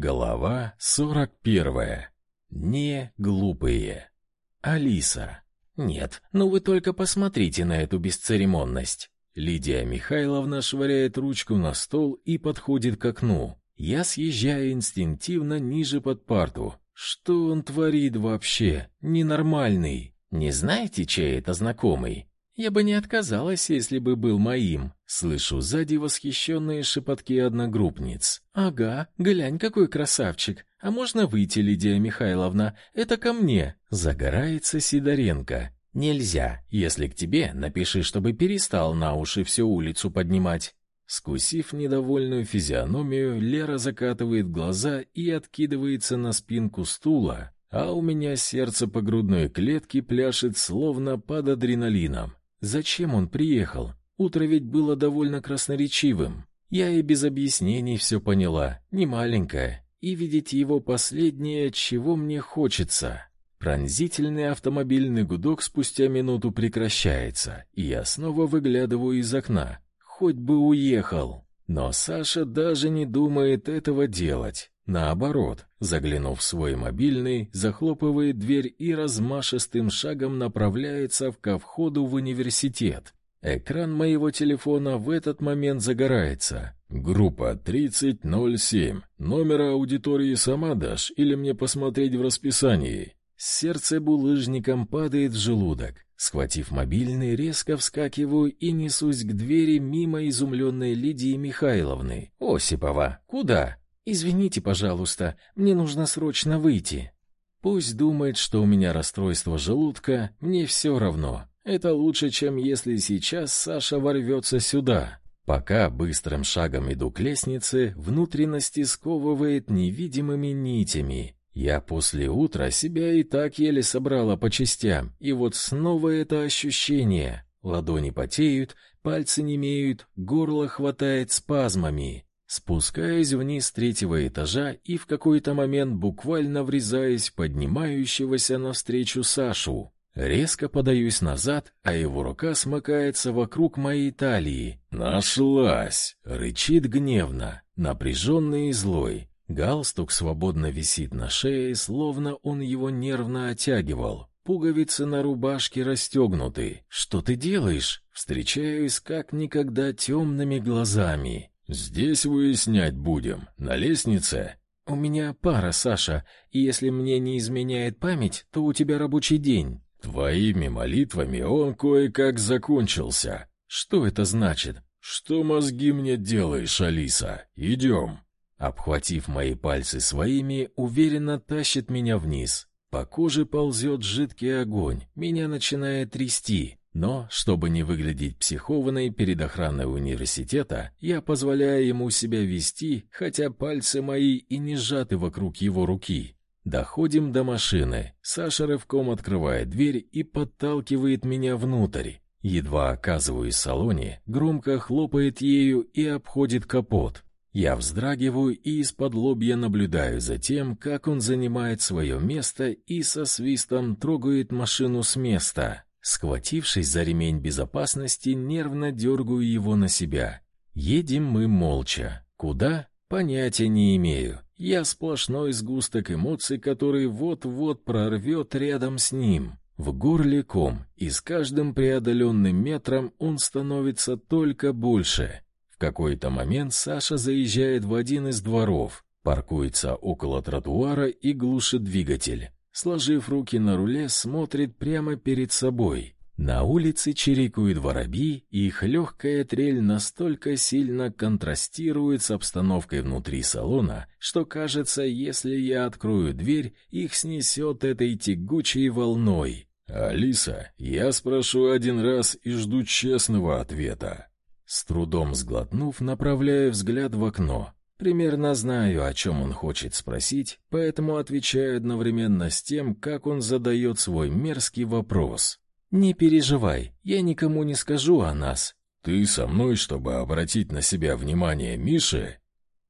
Глава 41. Не глупые. Алиса. Нет, ну вы только посмотрите на эту бесцеремонность. Лидия Михайловна швыряет ручку на стол и подходит к окну. Я съезжаю инстинктивно ниже под парту. Что он творит вообще? Ненормальный. Не знаете, чей это знакомый? Я бы не отказалась, если бы был моим. Слышу сзади восхищенные шепотки одногруппниц. Ага, глянь, какой красавчик. А можно выйти, Лидия Михайловна? Это ко мне. Загорается Сидоренко. Нельзя. Если к тебе, напиши, чтобы перестал на уши всю улицу поднимать. Скусив недовольную физиономию, Лера закатывает глаза и откидывается на спинку стула, а у меня сердце по грудной клетке пляшет словно под адреналином. Зачем он приехал? Утро ведь было довольно красноречивым. Я и без объяснений все поняла, не маленькая, и видеть его последнее, чего мне хочется. Пронзительный автомобильный гудок спустя минуту прекращается, и я снова выглядываю из окна. Хоть бы уехал. Но Саша даже не думает этого делать. Наоборот, заглянув в свой мобильный, захлопывает дверь и размашистым шагом направляется ко входу в университет. Экран моего телефона в этот момент загорается. Группа 3007. Номер аудитории сама дашь или мне посмотреть в расписании? Сердце булыжником падает в желудок. Схватив мобильный, резко вскакиваю и несусь к двери мимо изумленной Лидии Михайловны. Осипова, куда? Извините, пожалуйста, мне нужно срочно выйти. Пусть думает, что у меня расстройство желудка, мне все равно. Это лучше, чем если сейчас Саша ворвется сюда. Пока быстрым шагом иду к лестнице, внутренности сковывает невидимыми нитями. Я после утра себя и так еле собрала по частям, и вот снова это ощущение. Ладони потеют, пальцы немеют, горло хватает спазмами. Спускаясь вниз третьего этажа и в какой-то момент буквально врезаясь в поднимающегося навстречу Сашу. Резко подаюсь назад, а его рука смыкается вокруг моей талии. «Нашлась!» — рычит гневно, напряженный и злой. Галстук свободно висит на шее, словно он его нервно оттягивал. Пуговицы на рубашке расстегнуты. «Что ты делаешь?» Встречаюсь как никогда темными глазами. Здесь выяснять будем, на лестнице. У меня пара, Саша, и если мне не изменяет память, то у тебя рабочий день. Твоими молитвами он кое-как закончился. Что это значит? Что мозги мне делаешь, Алиса? Идем. Обхватив мои пальцы своими, уверенно тащит меня вниз. По коже ползет жидкий огонь, меня начинает трясти. Но, чтобы не выглядеть психованной перед охраной университета, я позволяю ему себя вести, хотя пальцы мои и не сжаты вокруг его руки. Доходим до машины. Саша рывком открывает дверь и подталкивает меня внутрь. Едва оказываюсь в салоне, громко хлопает ею и обходит капот. Я вздрагиваю и из-под лобья наблюдаю за тем, как он занимает свое место и со свистом трогает машину с места. Схватившись за ремень безопасности, нервно дергаю его на себя. Едем мы молча. Куда? Понятия не имею. Я сплошной сгусток эмоций, который вот-вот прорвет рядом с ним. В горле ком, и с каждым преодоленным метром он становится только больше. В какой-то момент Саша заезжает в один из дворов, паркуется около тротуара и глушит двигатель сложив руки на руле, смотрит прямо перед собой. На улице чирикают воробьи, и их легкая трель настолько сильно контрастирует с обстановкой внутри салона, что кажется, если я открою дверь, их снесет этой тягучей волной. «Алиса, я спрошу один раз и жду честного ответа». С трудом сглотнув, направляю взгляд в окно. Примерно знаю, о чем он хочет спросить, поэтому отвечаю одновременно с тем, как он задает свой мерзкий вопрос. «Не переживай, я никому не скажу о нас». «Ты со мной, чтобы обратить на себя внимание Миши?»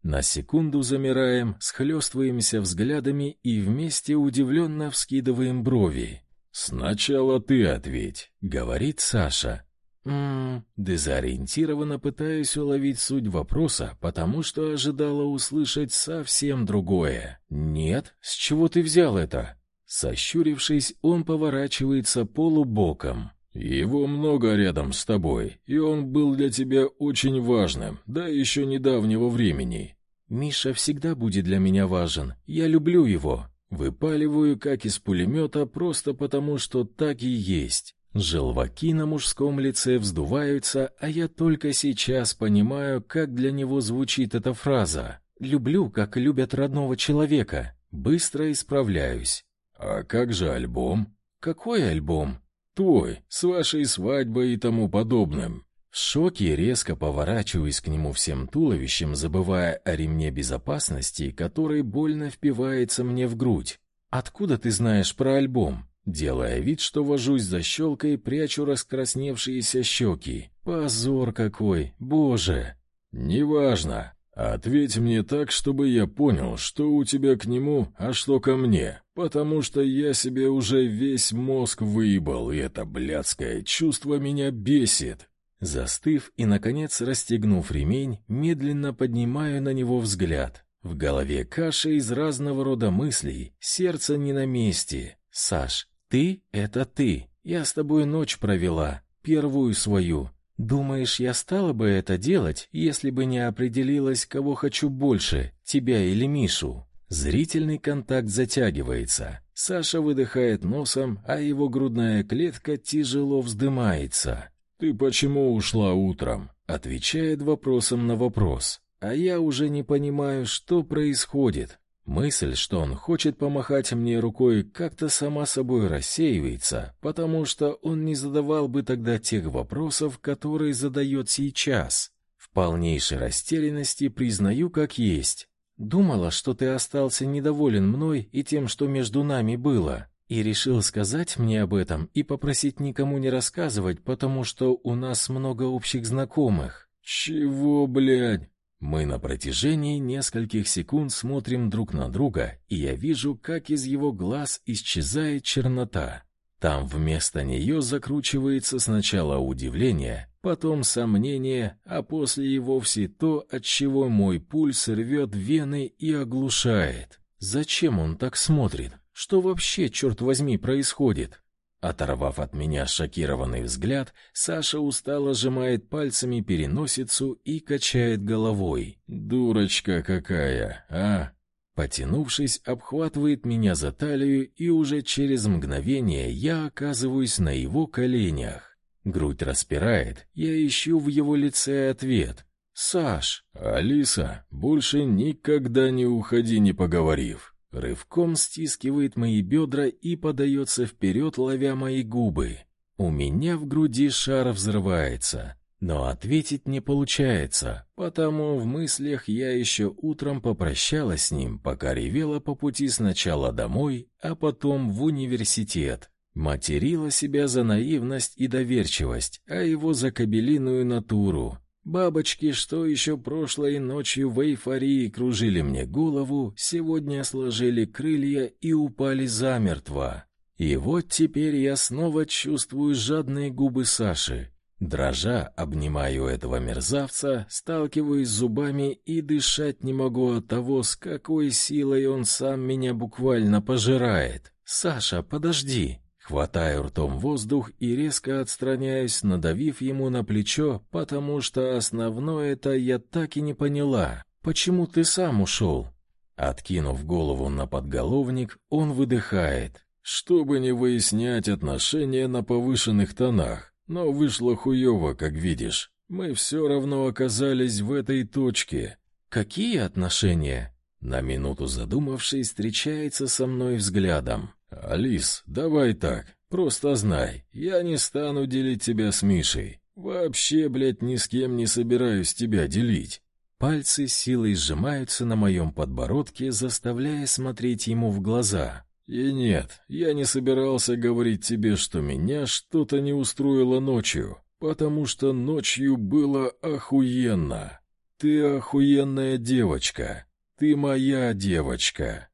На секунду замираем, схлестываемся взглядами и вместе удивленно вскидываем брови. «Сначала ты ответь», — говорит Саша. Ммм, дезориентированно пытаюсь уловить суть вопроса, потому что ожидала услышать совсем другое. Нет, с чего ты взял это? Сощурившись, он поворачивается полубоком. Его много рядом с тобой, и он был для тебя очень важным, да еще недавнего времени. Миша всегда будет для меня важен. Я люблю его. Выпаливаю, как из пулемета, просто потому, что так и есть. Желваки на мужском лице вздуваются, а я только сейчас понимаю, как для него звучит эта фраза. «Люблю, как любят родного человека». Быстро исправляюсь. «А как же альбом?» «Какой альбом?» «Твой, с вашей свадьбой и тому подобным». В шоке резко поворачиваюсь к нему всем туловищем, забывая о ремне безопасности, который больно впивается мне в грудь. «Откуда ты знаешь про альбом?» Делая вид, что вожусь за щелкой, прячу раскрасневшиеся щеки. Позор какой, боже! Неважно. Ответь мне так, чтобы я понял, что у тебя к нему, а что ко мне, потому что я себе уже весь мозг выебал, и это блядское чувство меня бесит. Застыв и, наконец, расстегнув ремень, медленно поднимаю на него взгляд. В голове каша из разного рода мыслей, сердце не на месте. Саш, ты — это ты. Я с тобой ночь провела, первую свою. Думаешь, я стала бы это делать, если бы не определилась, кого хочу больше, тебя или Мишу? Зрительный контакт затягивается. Саша выдыхает носом, а его грудная клетка тяжело вздымается. «Ты почему ушла утром?» Отвечает вопросом на вопрос. А я уже не понимаю, что происходит. Мысль, что он хочет помахать мне рукой, как-то сама собой рассеивается, потому что он не задавал бы тогда тех вопросов, которые задает сейчас. В полнейшей растерянности признаю как есть. Думала, что ты остался недоволен мной и тем, что между нами было, и решил сказать мне об этом и попросить никому не рассказывать, потому что у нас много общих знакомых. Чего, блядь? Мы на протяжении нескольких секунд смотрим друг на друга, и я вижу, как из его глаз исчезает чернота. Там вместо нее закручивается сначала удивление, потом сомнение, а после и вовсе то, от чего мой пульс рвет вены и оглушает. Зачем он так смотрит? Что вообще, черт возьми, происходит? Оторвав от меня шокированный взгляд, Саша устало сжимает пальцами переносицу и качает головой. «Дурочка какая, а!» Потянувшись, обхватывает меня за талию, и уже через мгновение я оказываюсь на его коленях. Грудь распирает, я ищу в его лице ответ. «Саш!» «Алиса, больше никогда не уходи, не поговорив!» Рывком стискивает мои бедра и подается вперед, ловя мои губы. У меня в груди шар взрывается, но ответить не получается, потому в мыслях я еще утром попрощалась с ним, пока ревела по пути сначала домой, а потом в университет. Материла себя за наивность и доверчивость, а его за кабелиную натуру. Бабочки, что еще прошлой ночью в эйфории кружили мне голову, сегодня сложили крылья и упали замертво. И вот теперь я снова чувствую жадные губы Саши. Дрожа, обнимаю этого мерзавца, сталкиваюсь зубами и дышать не могу от того, с какой силой он сам меня буквально пожирает. «Саша, подожди!» Хватаю ртом воздух и резко отстраняюсь, надавив ему на плечо, потому что основное-то я так и не поняла. Почему ты сам ушел?» Откинув голову на подголовник, он выдыхает. «Чтобы не выяснять отношения на повышенных тонах, но вышло хуево, как видишь. Мы все равно оказались в этой точке». «Какие отношения?» На минуту задумавшись, встречается со мной взглядом. «Алис, давай так, просто знай, я не стану делить тебя с Мишей. Вообще, блядь, ни с кем не собираюсь тебя делить». Пальцы силой сжимаются на моем подбородке, заставляя смотреть ему в глаза. «И нет, я не собирался говорить тебе, что меня что-то не устроило ночью, потому что ночью было охуенно. Ты охуенная девочка, ты моя девочка».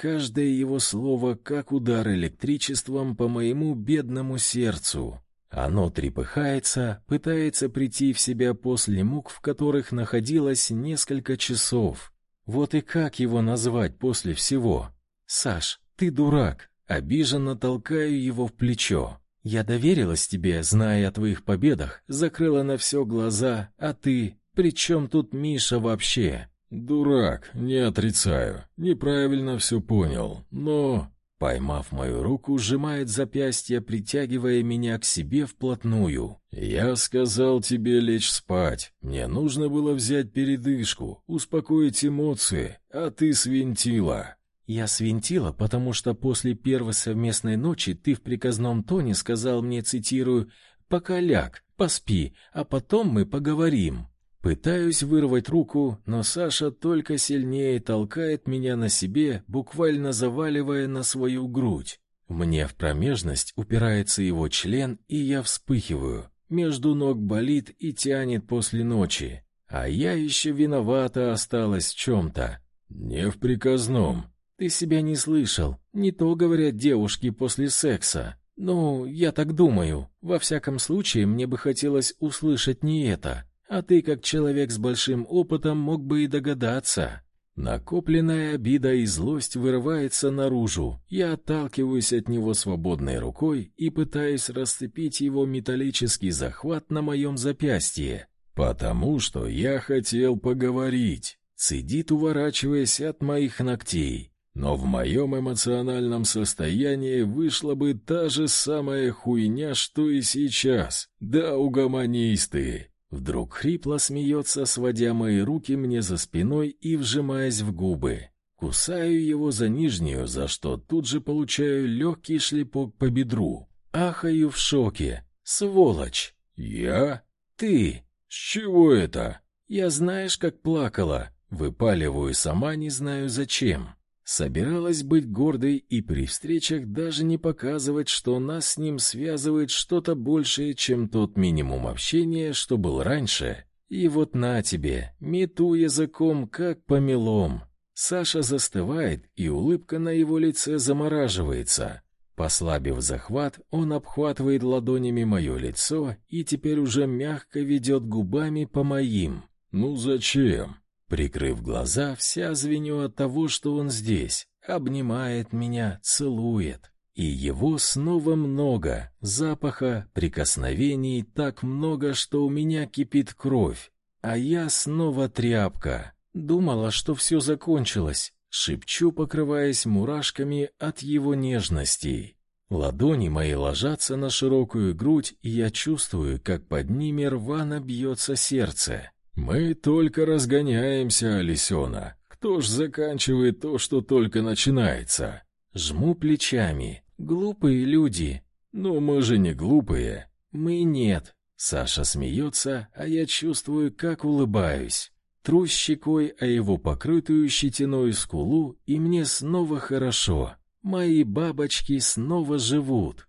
Каждое его слово как удар электричеством по моему бедному сердцу. Оно трепыхается, пытается прийти в себя после мук, в которых находилось несколько часов. Вот и как его назвать после всего? Саш, ты дурак. Обиженно толкаю его в плечо. Я доверилась тебе, зная о твоих победах, закрыла на все глаза, а ты... При чем тут Миша вообще? Дурак, не отрицаю. Неправильно все понял, но... Поймав мою руку, сжимает запястье, притягивая меня к себе вплотную. «Я сказал тебе лечь спать. Мне нужно было взять передышку, успокоить эмоции, а ты свинтила». «Я свинтила, потому что после первой совместной ночи ты в приказном тоне сказал мне, цитирую, «Пока ляг, поспи, а потом мы поговорим». Пытаюсь вырвать руку, но Саша только сильнее толкает меня на себе, буквально заваливая на свою грудь. Мне в промежность упирается его член, и я вспыхиваю. Между ног болит и тянет после ночи. А я еще виновата осталась в чем-то. Не в приказном. Ты себя не слышал. Не то говорят девушки после секса. Ну, я так думаю. Во всяком случае, мне бы хотелось услышать не это. А ты, как человек с большим опытом, мог бы и догадаться. Накопленная обида и злость вырывается наружу. Я отталкиваюсь от него свободной рукой и пытаюсь расцепить его металлический захват на моем запястье. «Потому что я хотел поговорить», — цедит, уворачиваясь от моих ногтей. «Но в моем эмоциональном состоянии вышла бы та же самая хуйня, что и сейчас. Да, угомонись ты!» Вдруг хрипло смеется, сводя мои руки мне за спиной и вжимаясь в губы. Кусаю его за нижнюю, за что тут же получаю легкий шлепок по бедру. Ахаю в шоке. Сволочь! Я? Ты! С чего это? Я знаешь, как плакала. Выпаливаю сама, не знаю зачем. Собиралась быть гордой и при встречах даже не показывать, что нас с ним связывает что-то большее, чем тот минимум общения, что был раньше. И вот на тебе, мету языком, как помелом. Саша застывает, и улыбка на его лице замораживается. Послабив захват, он обхватывает ладонями мое лицо и теперь уже мягко ведет губами по моим. «Ну зачем?» Прикрыв глаза, вся звеню от того, что он здесь, обнимает меня, целует. И его снова много, запаха, прикосновений так много, что у меня кипит кровь. А я снова тряпка. Думала, что все закончилось. Шепчу, покрываясь мурашками от его нежности. Ладони мои ложатся на широкую грудь, и я чувствую, как под ними рвано бьется сердце. Мы только разгоняемся, Алисена. Кто ж заканчивает то, что только начинается? Жму плечами. Глупые люди. Но мы же не глупые. Мы нет. Саша смеется, а я чувствую, как улыбаюсь. Тру щекой о его покрытую щетиной скулу, и мне снова хорошо. Мои бабочки снова живут.